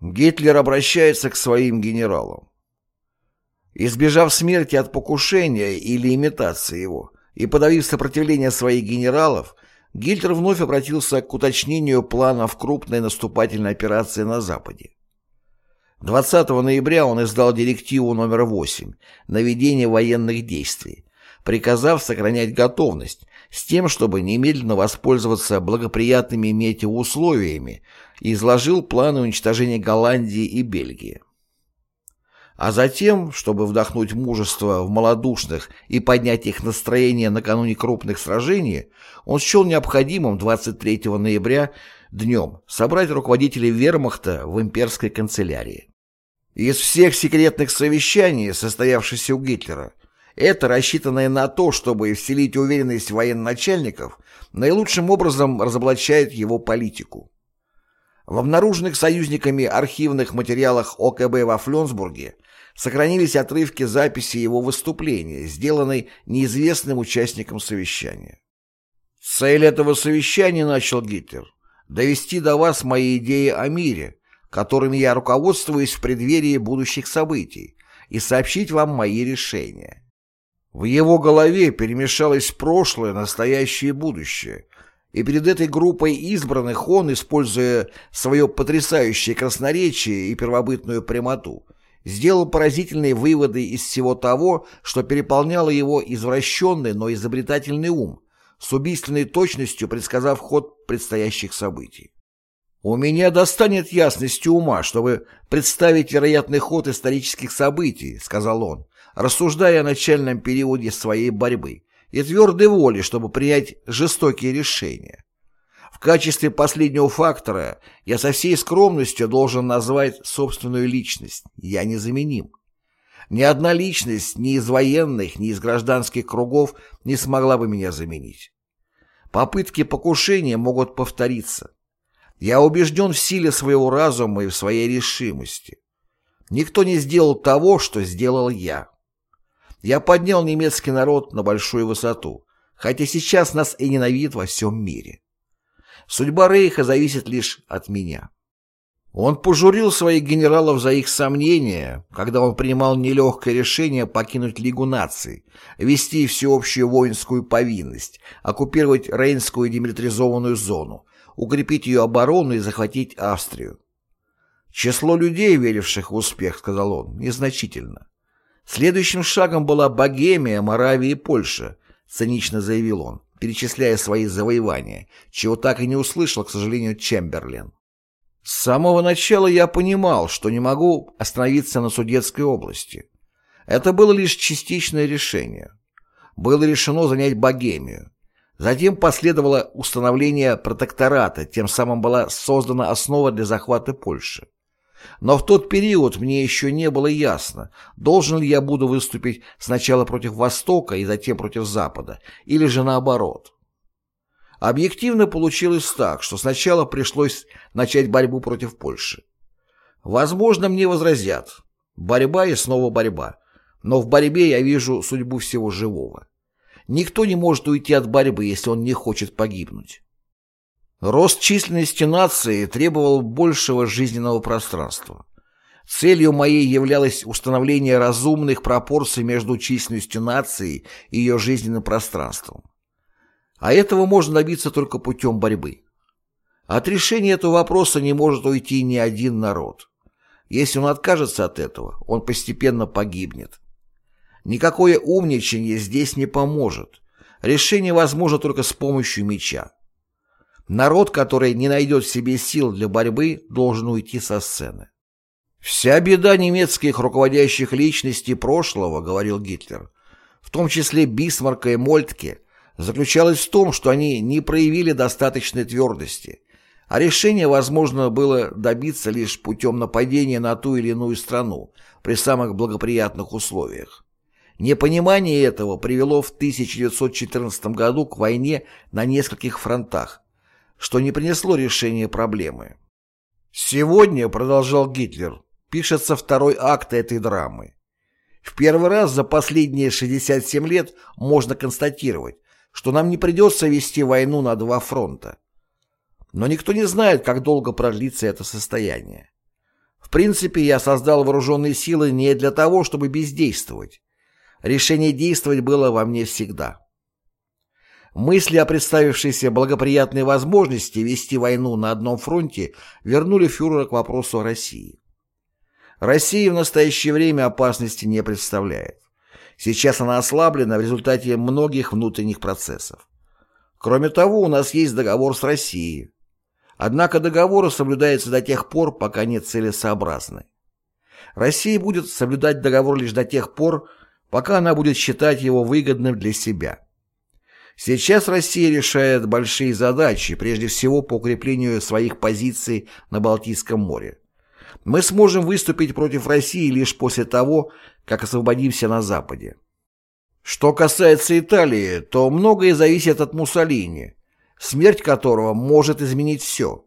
Гитлер обращается к своим генералам. Избежав смерти от покушения или имитации его и подавив сопротивление своих генералов, Гитлер вновь обратился к уточнению планов крупной наступательной операции на Западе. 20 ноября он издал директиву номер 8 на ведение военных действий, приказав сохранять готовность с тем, чтобы немедленно воспользоваться благоприятными метеоусловиями и изложил планы уничтожения Голландии и Бельгии. А затем, чтобы вдохнуть мужество в малодушных и поднять их настроение накануне крупных сражений, он счел необходимым 23 ноября днем собрать руководителей вермахта в имперской канцелярии. Из всех секретных совещаний, состоявшихся у Гитлера, это, рассчитанное на то, чтобы вселить уверенность военачальников, наилучшим образом разоблачает его политику. В обнаруженных союзниками архивных материалах ОКБ во Фленсбурге сохранились отрывки записи его выступления, сделанной неизвестным участником совещания. Цель этого совещания, начал Гитлер, довести до вас мои идеи о мире, которыми я руководствуюсь в преддверии будущих событий, и сообщить вам мои решения. В его голове перемешалось прошлое, настоящее и будущее, и перед этой группой избранных он, используя свое потрясающее красноречие и первобытную прямоту, сделал поразительные выводы из всего того, что переполняло его извращенный, но изобретательный ум, с убийственной точностью предсказав ход предстоящих событий. «У меня достанет ясности ума, чтобы представить вероятный ход исторических событий», — сказал он, рассуждая о начальном периоде своей борьбы, и твердой воли, чтобы принять жестокие решения. В качестве последнего фактора я со всей скромностью должен назвать собственную личность. Я незаменим. Ни одна личность ни из военных, ни из гражданских кругов не смогла бы меня заменить. Попытки покушения могут повториться. Я убежден в силе своего разума и в своей решимости. Никто не сделал того, что сделал я. Я поднял немецкий народ на большую высоту, хотя сейчас нас и ненавидят во всем мире. Судьба Рейха зависит лишь от меня. Он пожурил своих генералов за их сомнения, когда он принимал нелегкое решение покинуть Лигу наций, вести всеобщую воинскую повинность, оккупировать Рейнскую демилитаризованную зону, укрепить ее оборону и захватить Австрию. «Число людей, веривших в успех, — сказал он, — незначительно. Следующим шагом была Богемия, Моравия и Польша, цинично заявил он, перечисляя свои завоевания, чего так и не услышал, к сожалению, Чемберлен. С самого начала я понимал, что не могу остановиться на Судетской области. Это было лишь частичное решение. Было решено занять Богемию. Затем последовало установление протектората, тем самым была создана основа для захвата Польши. Но в тот период мне еще не было ясно, должен ли я буду выступить сначала против Востока и затем против Запада, или же наоборот. Объективно получилось так, что сначала пришлось начать борьбу против Польши. Возможно, мне возразят. Борьба и снова борьба. Но в борьбе я вижу судьбу всего живого. Никто не может уйти от борьбы, если он не хочет погибнуть. Рост численности нации требовал большего жизненного пространства. Целью моей являлось установление разумных пропорций между численностью нации и ее жизненным пространством. А этого можно добиться только путем борьбы. От решения этого вопроса не может уйти ни один народ. Если он откажется от этого, он постепенно погибнет. Никакое умничание здесь не поможет. Решение возможно только с помощью меча. Народ, который не найдет в себе сил для борьбы, должен уйти со сцены. «Вся беда немецких руководящих личностей прошлого, — говорил Гитлер, — в том числе Бисмарка и Мольтке, заключалась в том, что они не проявили достаточной твердости, а решение возможно было добиться лишь путем нападения на ту или иную страну при самых благоприятных условиях. Непонимание этого привело в 1914 году к войне на нескольких фронтах, что не принесло решения проблемы. Сегодня, продолжал Гитлер, пишется второй акт этой драмы. В первый раз за последние 67 лет можно констатировать, что нам не придется вести войну на два фронта. Но никто не знает, как долго продлится это состояние. В принципе, я создал вооруженные силы не для того, чтобы бездействовать. Решение действовать было во мне всегда. Мысли о представившейся благоприятной возможности вести войну на одном фронте вернули фюрера к вопросу о России. Россия в настоящее время опасности не представляет. Сейчас она ослаблена в результате многих внутренних процессов. Кроме того, у нас есть договор с Россией. Однако договор соблюдается до тех пор, пока нет целесообразны. Россия будет соблюдать договор лишь до тех пор, пока она будет считать его выгодным для себя. Сейчас Россия решает большие задачи, прежде всего по укреплению своих позиций на Балтийском море. Мы сможем выступить против России лишь после того, как освободимся на Западе. Что касается Италии, то многое зависит от Муссолини, смерть которого может изменить все.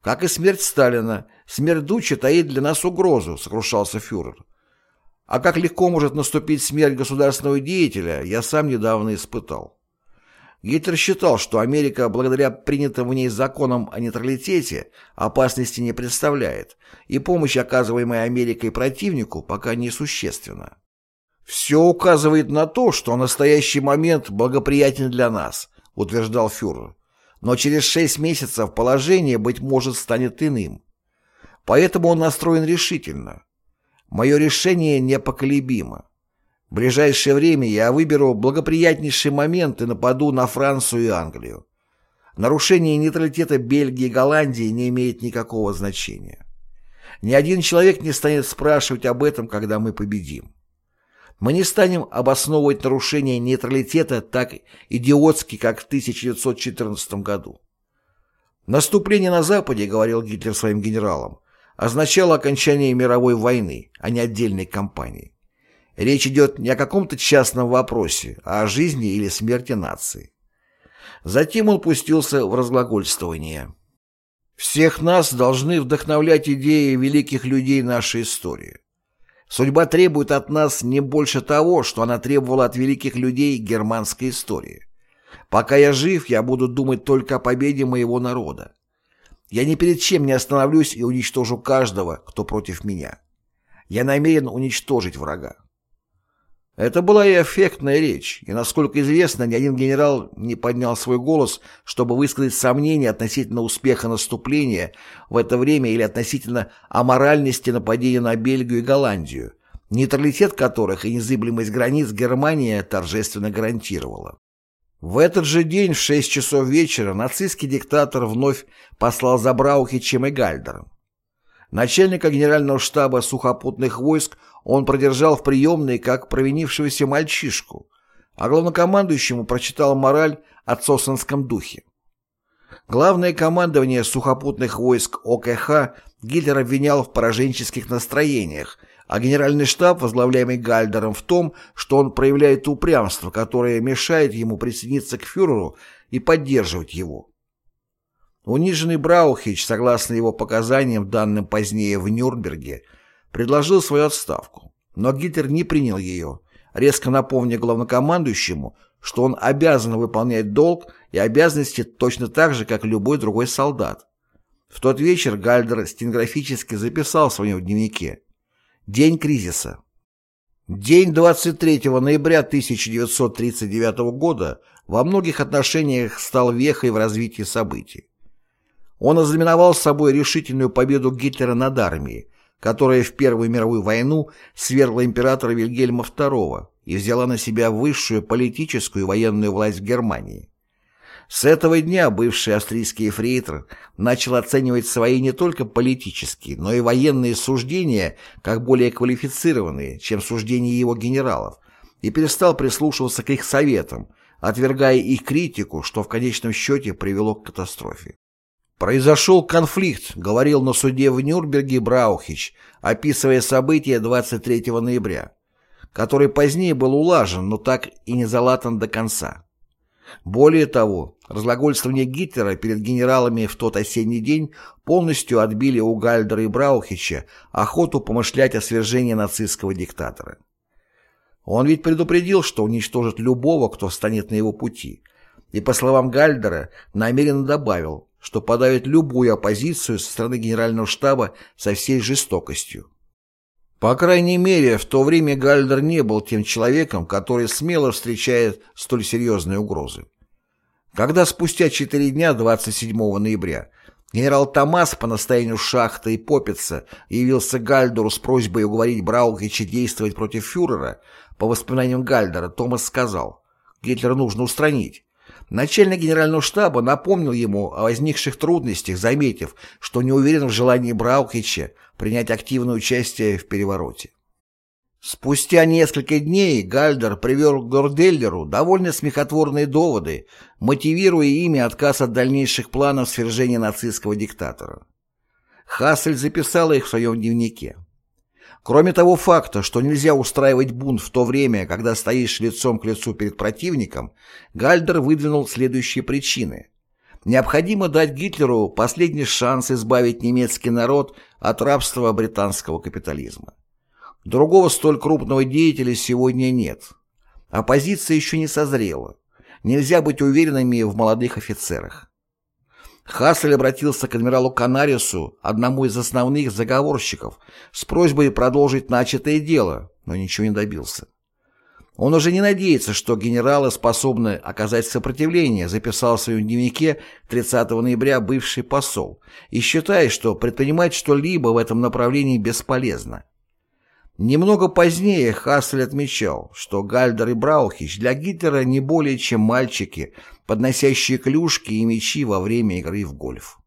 Как и смерть Сталина, смерть Дуччи таит для нас угрозу, сокрушался фюрер. А как легко может наступить смерть государственного деятеля, я сам недавно испытал. Гитлер считал, что Америка, благодаря принятым в ней законам о нейтралитете, опасности не представляет, и помощь, оказываемая Америкой противнику, пока несущественна. «Все указывает на то, что настоящий момент благоприятен для нас», утверждал фюрер. «Но через шесть месяцев положение, быть может, станет иным. Поэтому он настроен решительно. Мое решение непоколебимо. В ближайшее время я выберу благоприятнейший момент и нападу на Францию и Англию. Нарушение нейтралитета Бельгии и Голландии не имеет никакого значения. Ни один человек не станет спрашивать об этом, когда мы победим. Мы не станем обосновывать нарушение нейтралитета так идиотски, как в 1914 году. Наступление на Западе, говорил Гитлер своим генералам, означало окончание мировой войны, а не отдельной кампании. Речь идет не о каком-то частном вопросе, а о жизни или смерти нации. Затем он пустился в разглагольствование. Всех нас должны вдохновлять идеи великих людей нашей истории. Судьба требует от нас не больше того, что она требовала от великих людей германской истории. Пока я жив, я буду думать только о победе моего народа. Я ни перед чем не остановлюсь и уничтожу каждого, кто против меня. Я намерен уничтожить врага. Это была и эффектная речь, и, насколько известно, ни один генерал не поднял свой голос, чтобы высказать сомнения относительно успеха наступления в это время или относительно аморальности нападения на Бельгию и Голландию, нейтралитет которых и незыблемость границ Германия торжественно гарантировала. В этот же день в 6 часов вечера нацистский диктатор вновь послал за Браухичем и Гальдером. Начальника генерального штаба сухопутных войск он продержал в приемной как провинившегося мальчишку, а главнокомандующему прочитал мораль о цосанском духе. Главное командование сухопутных войск ОКХ Гитлер обвинял в пораженческих настроениях, а генеральный штаб, возглавляемый Гальдером, в том, что он проявляет упрямство, которое мешает ему присоединиться к фюреру и поддерживать его. Униженный Браухич, согласно его показаниям, данным позднее в Нюрнберге, предложил свою отставку, но Гитлер не принял ее, резко напомнив главнокомандующему, что он обязан выполнять долг и обязанности точно так же, как любой другой солдат. В тот вечер Гальдер стенографически записал в своем дневнике «День кризиса». День 23 ноября 1939 года во многих отношениях стал вехой в развитии событий. Он ознаменовал собой решительную победу Гитлера над армией, которая в Первую мировую войну свергла императора Вильгельма II и взяла на себя высшую политическую и военную власть в Германии. С этого дня бывший австрийский эфрейтор начал оценивать свои не только политические, но и военные суждения как более квалифицированные, чем суждения его генералов, и перестал прислушиваться к их советам, отвергая их критику, что в конечном счете привело к катастрофе. Произошел конфликт, говорил на суде в Нюрнберге Браухич, описывая события 23 ноября, который позднее был улажен, но так и не залатан до конца. Более того, разглагольствования Гитлера перед генералами в тот осенний день полностью отбили у Гальдера и Браухича охоту помышлять о свержении нацистского диктатора. Он ведь предупредил, что уничтожит любого, кто встанет на его пути, и, по словам Гальдера, намеренно добавил, что подавит любую оппозицию со стороны Генерального штаба со всей жестокостью. По крайней мере, в то время Гальдер не был тем человеком, который смело встречает столь серьезные угрозы. Когда спустя четыре дня, 27 ноября, генерал Томас по настоянию Шахта и Попица явился Гальдеру с просьбой уговорить Браухича действовать против фюрера, по воспоминаниям Гальдера, Томас сказал, Гитлера нужно устранить. Начальник генерального штаба напомнил ему о возникших трудностях, заметив, что не уверен в желании Браухича принять активное участие в перевороте. Спустя несколько дней Гальдер привел к Горделлеру довольно смехотворные доводы, мотивируя ими отказ от дальнейших планов свержения нацистского диктатора. Хассель записала их в своем дневнике. Кроме того факта, что нельзя устраивать бунт в то время, когда стоишь лицом к лицу перед противником, Гальдер выдвинул следующие причины. Необходимо дать Гитлеру последний шанс избавить немецкий народ от рабства британского капитализма. Другого столь крупного деятеля сегодня нет. Оппозиция еще не созрела. Нельзя быть уверенными в молодых офицерах. Хассель обратился к адмиралу Канарису, одному из основных заговорщиков, с просьбой продолжить начатое дело, но ничего не добился. Он уже не надеется, что генералы способны оказать сопротивление, записал в своем дневнике 30 ноября бывший посол, и считает, что предпринимать что-либо в этом направлении бесполезно. Немного позднее Хассель отмечал, что Гальдер и Браухич для Гитлера не более чем мальчики, подносящие клюшки и мячи во время игры в гольф.